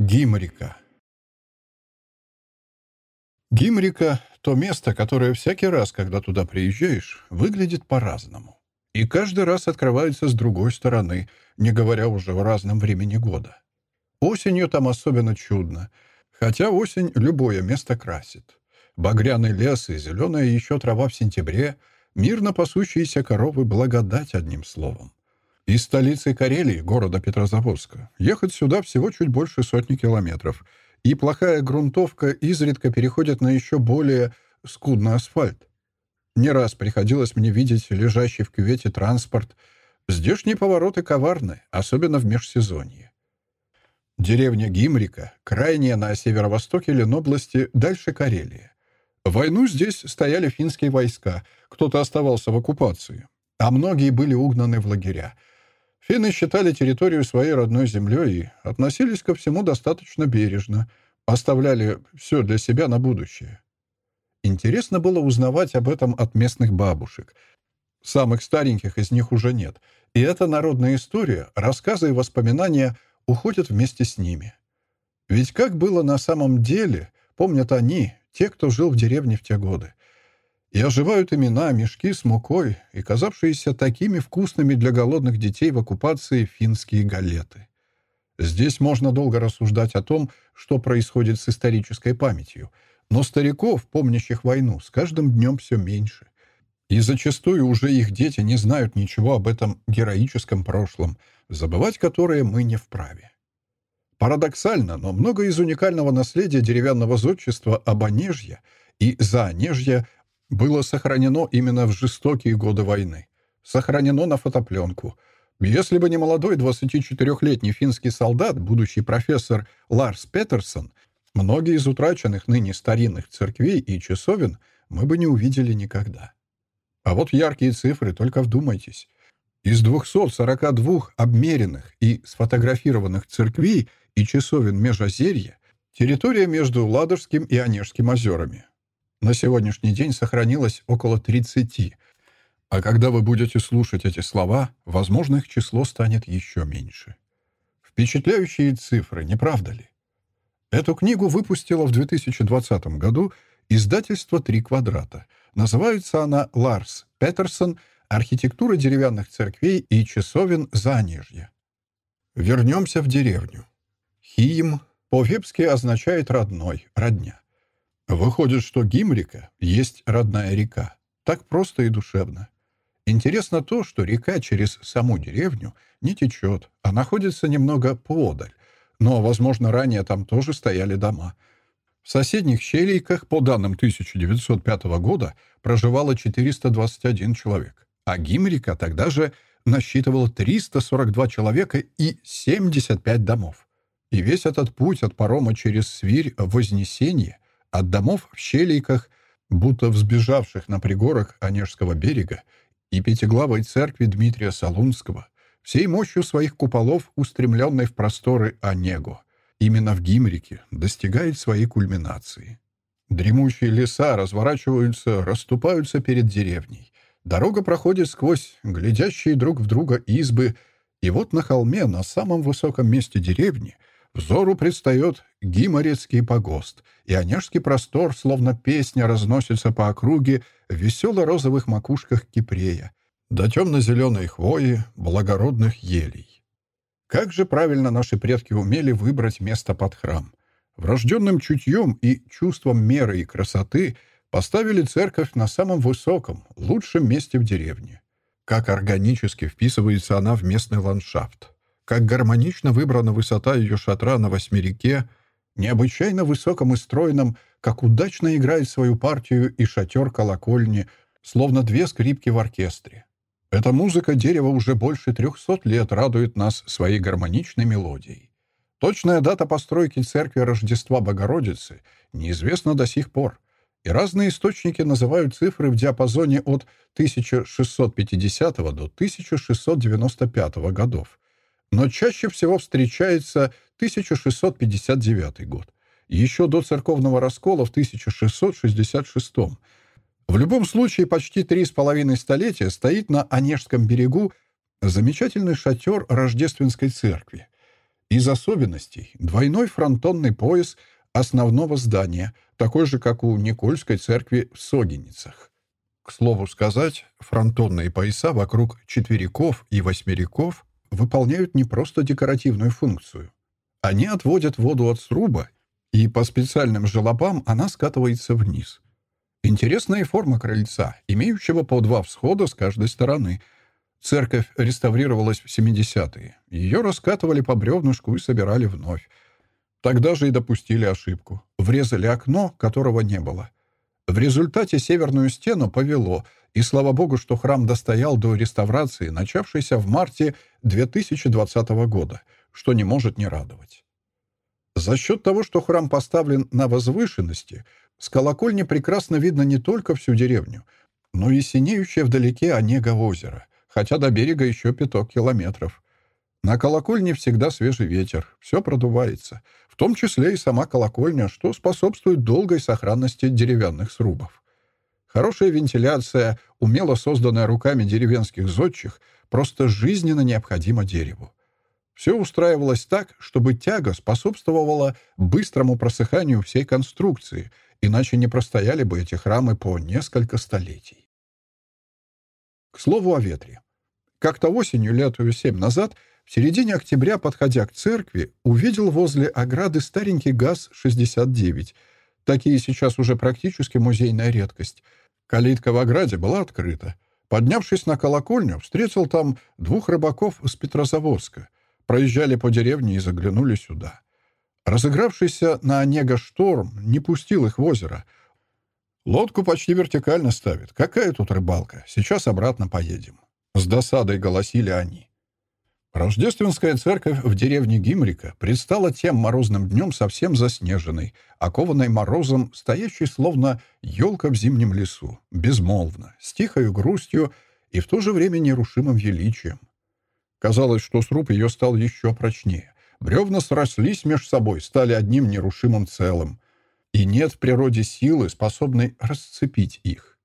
Гимрика. Гимрика — то место, которое всякий раз, когда туда приезжаешь, выглядит по-разному. И каждый раз открывается с другой стороны, не говоря уже о разном времени года. Осенью там особенно чудно, хотя осень любое место красит. Багряный лес и зеленая еще трава в сентябре, мирно пасущиеся коровы — благодать одним словом. Из столицы Карелии, города Петрозаводска, ехать сюда всего чуть больше сотни километров, и плохая грунтовка изредка переходит на еще более скудный асфальт. Не раз приходилось мне видеть лежащий в кювете транспорт. Здешние повороты коварны, особенно в межсезонье. Деревня Гимрика, крайняя на северо-востоке Ленобласти, дальше Карелия. В войну здесь стояли финские войска, кто-то оставался в оккупации, а многие были угнаны в лагеря — Финны считали территорию своей родной землей и относились ко всему достаточно бережно, оставляли все для себя на будущее. Интересно было узнавать об этом от местных бабушек. Самых стареньких из них уже нет, и эта народная история, рассказы и воспоминания уходят вместе с ними. Ведь как было на самом деле, помнят они, те, кто жил в деревне в те годы. И оживают имена, мешки с мукой и казавшиеся такими вкусными для голодных детей в оккупации финские галеты. Здесь можно долго рассуждать о том, что происходит с исторической памятью, но стариков, помнящих войну, с каждым днем все меньше. И зачастую уже их дети не знают ничего об этом героическом прошлом, забывать которое мы не вправе. Парадоксально, но много из уникального наследия деревянного зодчества Обонежья и Заонежья было сохранено именно в жестокие годы войны. Сохранено на фотопленку. Если бы не молодой 24-летний финский солдат, будущий профессор Ларс Петерсон, многие из утраченных ныне старинных церквей и часовен мы бы не увидели никогда. А вот яркие цифры, только вдумайтесь. Из 242 обмеренных и сфотографированных церквей и часовен Межозерья территория между Ладожским и Онежским озерами на сегодняшний день сохранилось около 30, а когда вы будете слушать эти слова, возможно, их число станет еще меньше. Впечатляющие цифры, не правда ли? Эту книгу выпустило в 2020 году издательство «Три квадрата». Называется она «Ларс Петерсон. Архитектура деревянных церквей и часовен Занежья». Вернемся в деревню. Хиим по-вепски означает «родной», «родня». Выходит, что Гимрика есть родная река. Так просто и душевно. Интересно то, что река через саму деревню не течет, а находится немного поодаль. Но, возможно, ранее там тоже стояли дома. В соседних щелейках, по данным 1905 года, проживало 421 человек, а Гимрика тогда же насчитывала 342 человека и 75 домов. И весь этот путь от парома через Свирь в Вознесение от домов в щелейках, будто взбежавших на пригорок Онежского берега, и пятиглавой церкви Дмитрия Солунского, всей мощью своих куполов, устремленной в просторы Онегу, именно в Гимрике достигает своей кульминации. Дремучие леса разворачиваются, расступаются перед деревней. Дорога проходит сквозь глядящие друг в друга избы, и вот на холме, на самом высоком месте деревни — Взору предстает Гиморецкий погост, и Онежский простор, словно песня, разносится по округе весело-розовых макушках кипрея, до темно-зеленой хвои благородных елей. Как же правильно наши предки умели выбрать место под храм. Врожденным чутьем и чувством меры и красоты поставили церковь на самом высоком, лучшем месте в деревне. Как органически вписывается она в местный ландшафт как гармонично выбрана высота ее шатра на восьмерике, необычайно высоком и стройном, как удачно играет свою партию и шатер колокольни, словно две скрипки в оркестре. Эта музыка дерева уже больше трехсот лет радует нас своей гармоничной мелодией. Точная дата постройки церкви Рождества Богородицы неизвестна до сих пор, и разные источники называют цифры в диапазоне от 1650 до 1695 годов но чаще всего встречается 1659 год, еще до церковного раскола в 1666. В любом случае, почти три с половиной столетия стоит на Онежском берегу замечательный шатер Рождественской церкви. Из особенностей — двойной фронтонный пояс основного здания, такой же, как у Никольской церкви в Согиницах. К слову сказать, фронтонные пояса вокруг четвериков и восьмериков выполняют не просто декоративную функцию. Они отводят воду от сруба, и по специальным желобам она скатывается вниз. Интересная форма крыльца, имеющего по два всхода с каждой стороны. Церковь реставрировалась в 70-е. Ее раскатывали по бревнышку и собирали вновь. Тогда же и допустили ошибку. Врезали окно, которого не было. В результате северную стену повело, и слава богу, что храм достоял до реставрации, начавшейся в марте 2020 года, что не может не радовать. За счет того, что храм поставлен на возвышенности, с колокольни прекрасно видно не только всю деревню, но и синеющее вдалеке Онега озеро, хотя до берега еще пяток километров. На колокольне всегда свежий ветер, все продувается, в том числе и сама колокольня, что способствует долгой сохранности деревянных срубов. Хорошая вентиляция, умело созданная руками деревенских зодчих, просто жизненно необходима дереву. Все устраивалось так, чтобы тяга способствовала быстрому просыханию всей конструкции, иначе не простояли бы эти храмы по несколько столетий. К слову о ветре. Как-то осенью, лет семь назад, в середине октября, подходя к церкви, увидел возле ограды старенький ГАЗ-69. Такие сейчас уже практически музейная редкость. Калитка в ограде была открыта. Поднявшись на колокольню, встретил там двух рыбаков с Петрозаводска — проезжали по деревне и заглянули сюда. Разыгравшийся на Онега шторм не пустил их в озеро. Лодку почти вертикально ставит. Какая тут рыбалка? Сейчас обратно поедем. С досадой голосили они. Рождественская церковь в деревне Гимрика предстала тем морозным днем совсем заснеженной, окованной морозом, стоящей словно елка в зимнем лесу, безмолвно, с тихою грустью и в то же время нерушимым величием. Казалось, что сруб ее стал еще прочнее. Бревна срослись меж собой, стали одним нерушимым целым. И нет в природе силы, способной расцепить их.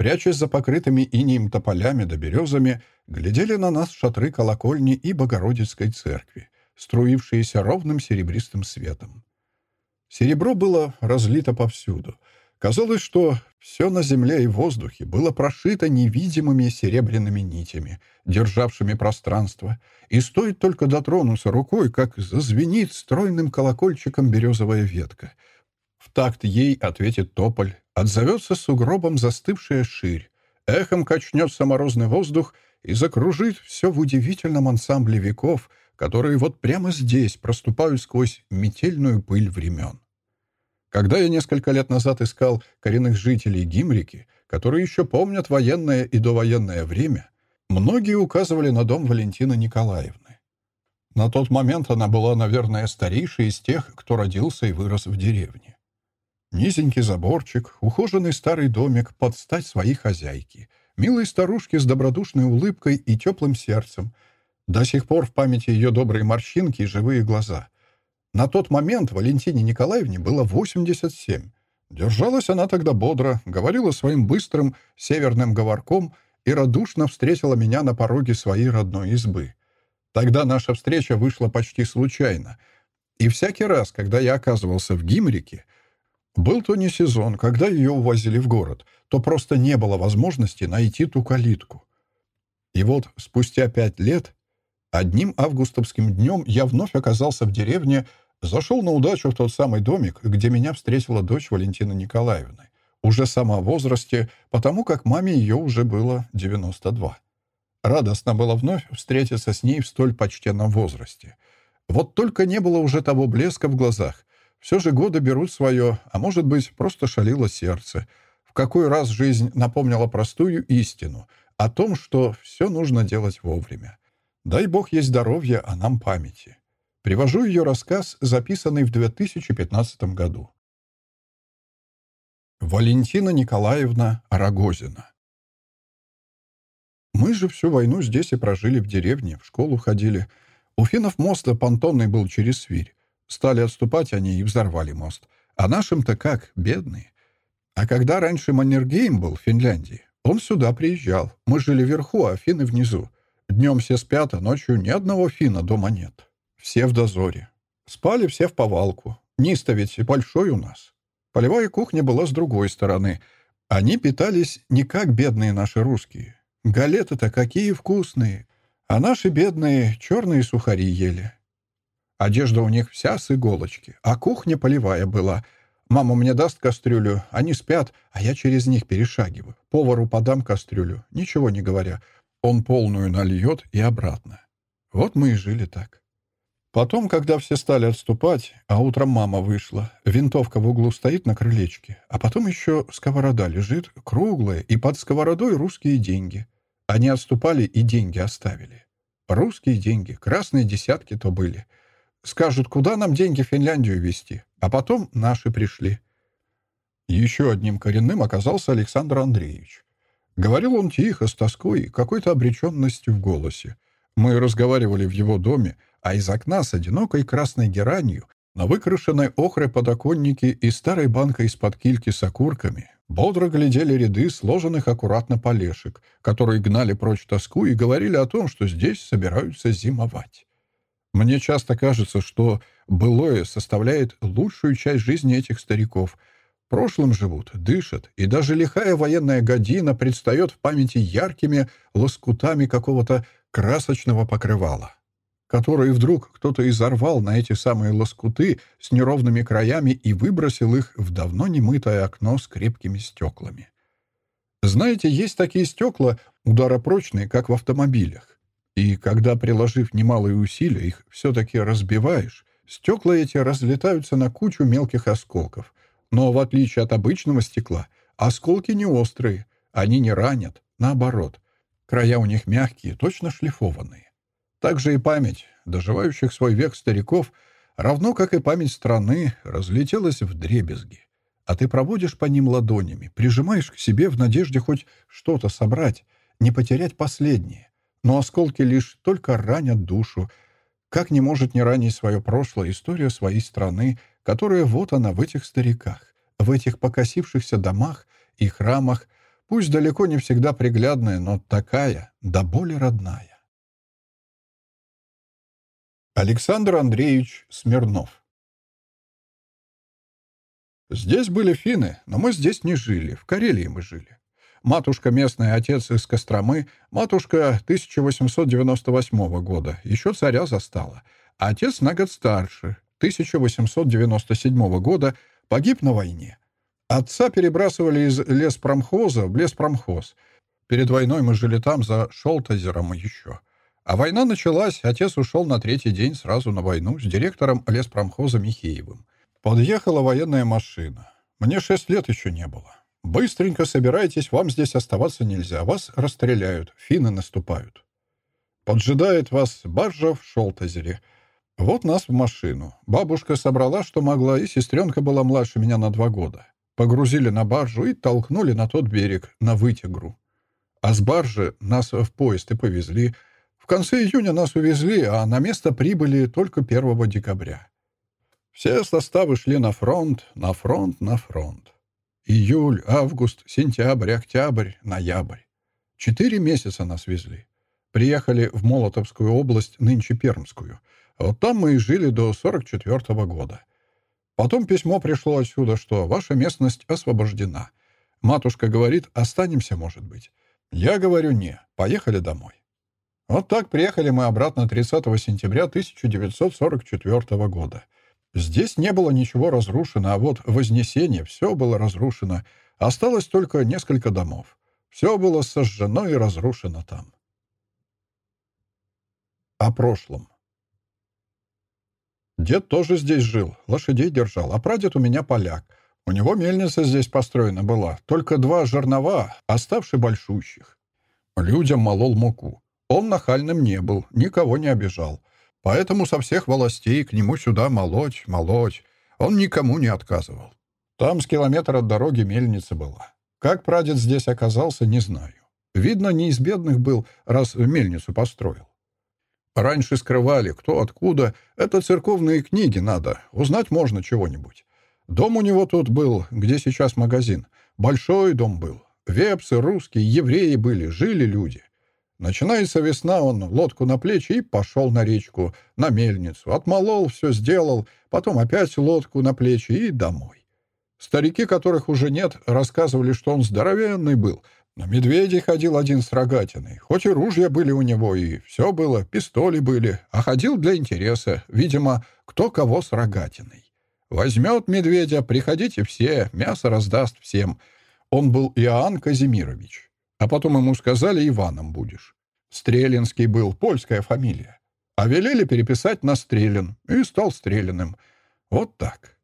Прячась за покрытыми инеем тополями да березами, глядели на нас шатры колокольни и Богородицкой церкви, струившиеся ровным серебристым светом. Серебро было разлито повсюду — Казалось, что все на земле и воздухе было прошито невидимыми серебряными нитями, державшими пространство, и стоит только дотронуться рукой, как зазвенит стройным колокольчиком березовая ветка. В такт ей ответит тополь, отзовется сугробом застывшая ширь, эхом качнется морозный воздух и закружит все в удивительном ансамбле веков, которые вот прямо здесь проступают сквозь метельную пыль времен. Когда я несколько лет назад искал коренных жителей Гимрики, которые еще помнят военное и довоенное время, многие указывали на дом Валентины Николаевны. На тот момент она была, наверное, старейшей из тех, кто родился и вырос в деревне. Низенький заборчик, ухоженный старый домик под стать своей хозяйки, милые старушки с добродушной улыбкой и теплым сердцем. До сих пор в памяти ее добрые морщинки и живые глаза — на тот момент Валентине Николаевне было 87. Держалась она тогда бодро, говорила своим быстрым северным говорком и радушно встретила меня на пороге своей родной избы. Тогда наша встреча вышла почти случайно. И всякий раз, когда я оказывался в Гимрике, был то не сезон, когда ее увозили в город, то просто не было возможности найти ту калитку. И вот спустя пять лет Одним августовским днем я вновь оказался в деревне, зашел на удачу в тот самый домик, где меня встретила дочь Валентины Николаевны, уже сама в возрасте, потому как маме ее уже было 92. Радостно было вновь встретиться с ней в столь почтенном возрасте. Вот только не было уже того блеска в глазах. Все же годы берут свое, а может быть, просто шалило сердце. В какой раз жизнь напомнила простую истину о том, что все нужно делать вовремя. Дай бог ей здоровья, а нам памяти. Привожу ее рассказ, записанный в 2015 году. Валентина Николаевна Рогозина Мы же всю войну здесь и прожили в деревне, в школу ходили. У финнов мост понтонный был через свирь. Стали отступать они и взорвали мост. А нашим-то как, бедные. А когда раньше Маннергейм был в Финляндии, он сюда приезжал. Мы жили вверху, а финны внизу. Днем все спят, а ночью ни одного фина дома нет. Все в дозоре. Спали все в повалку. Низ-то ведь большой у нас. Полевая кухня была с другой стороны. Они питались не как бедные наши русские. Галеты-то какие вкусные. А наши бедные черные сухари ели. Одежда у них вся с иголочки, а кухня полевая была. Мама мне даст кастрюлю, они спят, а я через них перешагиваю. Повару подам кастрюлю, ничего не говоря. Он полную нальет и обратно. Вот мы и жили так. Потом, когда все стали отступать, а утром мама вышла, винтовка в углу стоит на крылечке, а потом еще сковорода лежит, круглая, и под сковородой русские деньги. Они отступали и деньги оставили. Русские деньги, красные десятки то были — Скажут, куда нам деньги в Финляндию везти. А потом наши пришли. Еще одним коренным оказался Александр Андреевич. Говорил он тихо, с тоской, какой-то обреченностью в голосе. Мы разговаривали в его доме, а из окна с одинокой красной геранью на выкрашенной охрой подоконнике и старой банкой из-под кильки с окурками бодро глядели ряды сложенных аккуратно полешек, которые гнали прочь тоску и говорили о том, что здесь собираются зимовать. Мне часто кажется, что былое составляет лучшую часть жизни этих стариков. Прошлым живут, дышат, и даже лихая военная година предстает в памяти яркими лоскутами какого-то красочного покрывала, которые вдруг кто-то изорвал на эти самые лоскуты с неровными краями и выбросил их в давно немытое окно с крепкими стеклами. Знаете, есть такие стекла, ударопрочные, как в автомобилях. И когда, приложив немалые усилия, их все-таки разбиваешь, стекла эти разлетаются на кучу мелких осколков. Но в отличие от обычного стекла, осколки не острые, они не ранят, наоборот. Края у них мягкие, точно шлифованные. Также и память доживающих свой век стариков, равно как и память страны, разлетелась в дребезги. А ты проводишь по ним ладонями, прижимаешь к себе в надежде хоть что-то собрать, не потерять последнее но осколки лишь только ранят душу. Как не может не ранить свое прошлое история своей страны, которая вот она в этих стариках, в этих покосившихся домах и храмах, пусть далеко не всегда приглядная, но такая, да более родная. Александр Андреевич Смирнов Здесь были финны, но мы здесь не жили, в Карелии мы жили. Матушка местная, отец из Костромы, матушка 1898 года, еще царя застала. А отец на год старше, 1897 года, погиб на войне. Отца перебрасывали из леспромхоза в леспромхоз. Перед войной мы жили там, за Шолтозером еще. А война началась, отец ушел на третий день сразу на войну с директором леспромхоза Михеевым. Подъехала военная машина. Мне шесть лет еще не было. «Быстренько собирайтесь, вам здесь оставаться нельзя, вас расстреляют, финны наступают». Поджидает вас баржа в Шолтозере. Вот нас в машину. Бабушка собрала, что могла, и сестренка была младше меня на два года. Погрузили на баржу и толкнули на тот берег, на вытягру. А с баржи нас в поезд и повезли. В конце июня нас увезли, а на место прибыли только 1 декабря. Все составы шли на фронт, на фронт, на фронт. Июль, август, сентябрь, октябрь, ноябрь. Четыре месяца нас везли. Приехали в Молотовскую область, нынче Пермскую. Вот там мы и жили до 44 -го года. Потом письмо пришло отсюда, что ваша местность освобождена. Матушка говорит, останемся, может быть. Я говорю, не, поехали домой. Вот так приехали мы обратно 30 сентября 1944 года. Здесь не было ничего разрушено, а вот Вознесение все было разрушено. Осталось только несколько домов. Все было сожжено и разрушено там. О прошлом. Дед тоже здесь жил, лошадей держал, а прадед у меня поляк. У него мельница здесь построена была, только два жернова, оставшие большущих. Людям молол муку. Он нахальным не был, никого не обижал. Поэтому со всех властей к нему сюда молоть, молоть. Он никому не отказывал. Там с километра от дороги мельница была. Как прадед здесь оказался, не знаю. Видно, не из бедных был, раз мельницу построил. Раньше скрывали, кто откуда. Это церковные книги надо. Узнать можно чего-нибудь. Дом у него тут был, где сейчас магазин. Большой дом был. Вепсы, русские, евреи были, жили люди. Начинается весна, он лодку на плечи и пошел на речку, на мельницу. Отмолол, все сделал, потом опять лодку на плечи и домой. Старики, которых уже нет, рассказывали, что он здоровенный был. На медведей ходил один с рогатиной. Хоть и ружья были у него, и все было, пистоли были, а ходил для интереса. Видимо, кто кого с рогатиной. Возьмет медведя, приходите все, мясо раздаст всем. Он был Иоанн Казимирович. А потом ему сказали, Иваном будешь. Стрелинский был, польская фамилия. А велели переписать на Стрелин, и стал Стреляным. Вот так.